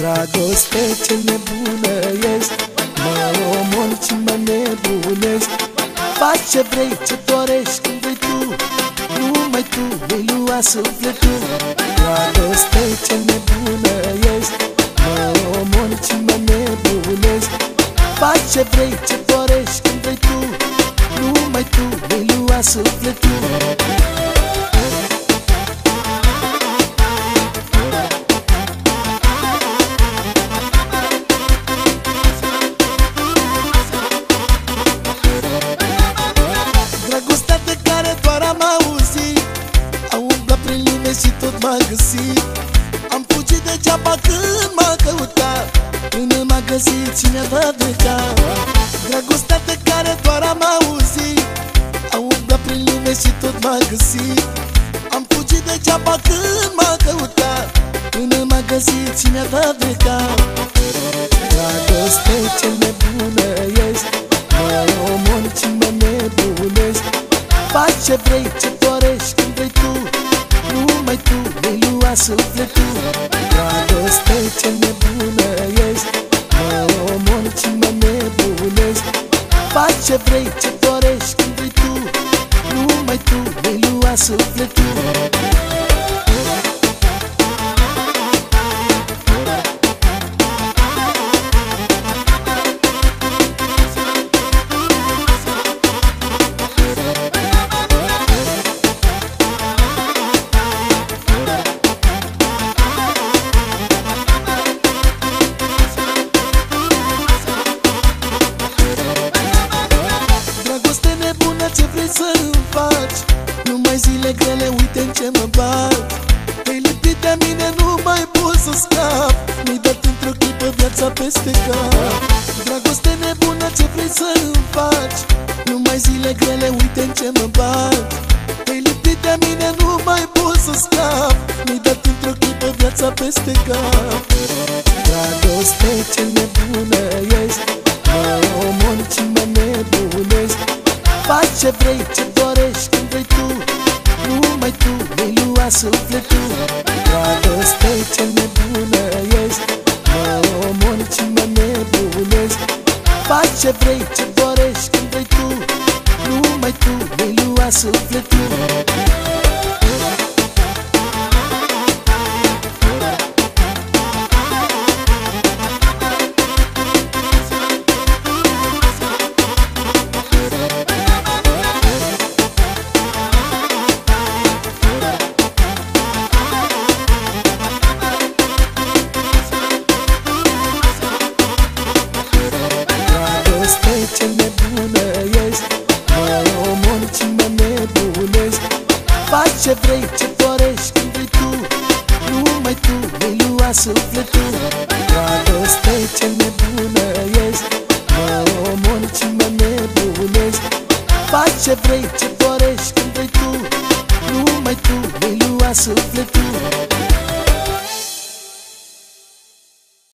Dragoste ce nebună ești. Mă omor și mă nebunești Faci ce vrei, ce dorești, când vrei tu. Numai tu vei lua sufletul Dragoste ce nebună ești. Mă omor și mă nebunești Faci ce vrei, ce dorești, când vrei tu. Numai tu vei lua sufletul găsit și mi-a dat de cap Dragostea de care doar am auzit Am umblat prin lume și tot m-a găsit. Am fugit degeaba când m-a căutat Până m-a găsit și mi-a dat de cap Dragoste cel nebună ești Mă omor și mă nebunești Faci ce vrei, ce dorești, când vrei tu Numai tu vei lua sufletul Dragoste cel nebună ești Faci ce vrei, ce dorești, când vrei tu. Numai tu vei lua sufletul zile grele, uite în ce mă bag. Te-ai lipit de mine, nu mai pot să scap. Mi-ai dat într-o clipă viața peste cap. Dragoste nebună ce vrei să-mi faci? Numai zile grele, uite în ce mă bag. Te-ai lipit de mine, nu mai pot să scap. Mi-ai dat într-o clipă viața peste cap. Dragoste ce nebună ești. Mă omor și mă nebunești Faci ce vrei, ce sufletul Dragoste ce nebună ești Mă omor și mă nebunești Faci ce vrei, ce dorești, când vrei tu Numai tu vei lua sufletul ce nebună ești. Mă omor și mă nebunești Faci ce vrei, ce dorești, când vrei tu. Numai tu vei lua sufletul Dragoste ce nebună ești. Mă omor și mă nebunești Faci ce vrei, ce dorești, când vrei tu. Numai tu vei lua sufletul